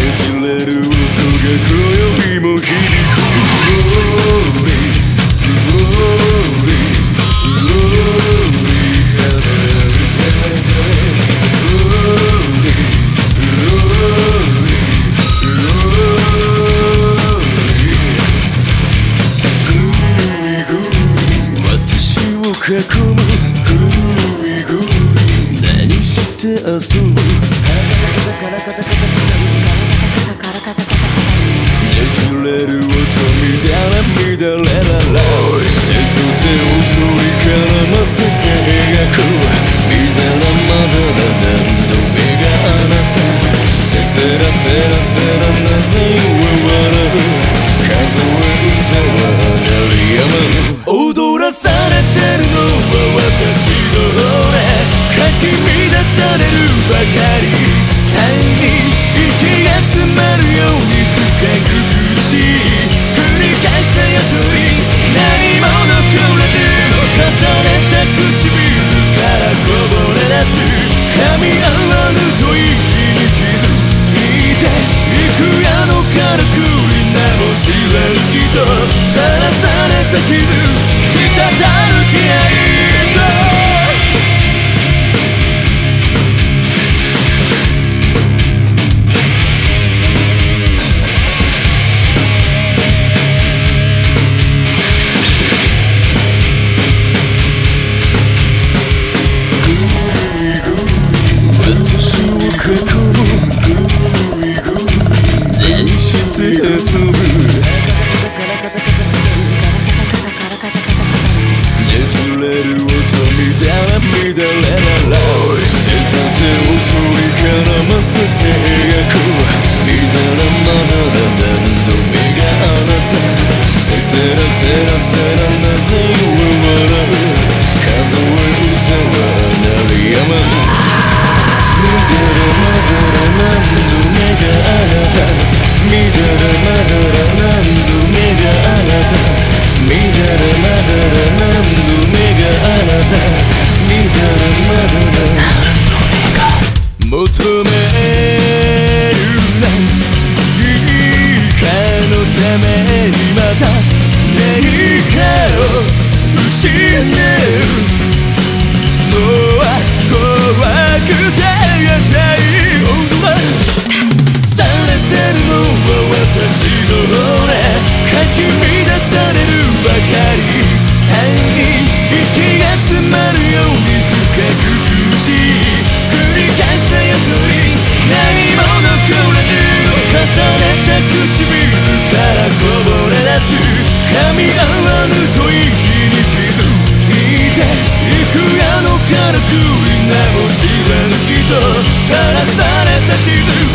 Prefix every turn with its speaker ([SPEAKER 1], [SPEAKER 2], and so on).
[SPEAKER 1] ねじれる音が今宵も響く囲む何して遊ぶね乱れらら手と手を取り絡ませて描くみだらまだら何度目があなたせせらせらせらなぜ笑う数え歌は鳴りやまぬも知らぬ人さらされた傷滴る気合私れ乱れらら手と手を取り絡ませて描くみだらまだら何度目があなたせせらせらせらなぜ笑求める何かのためにまた何かを失うもう怖くてやたい踊らされてるのは私の骨かき乱されるばかり単に息が詰まるように深くぼれ出す。噛み合わぬ吐息に気づいていくあのからくりなも知らぬ人。さらされた地図。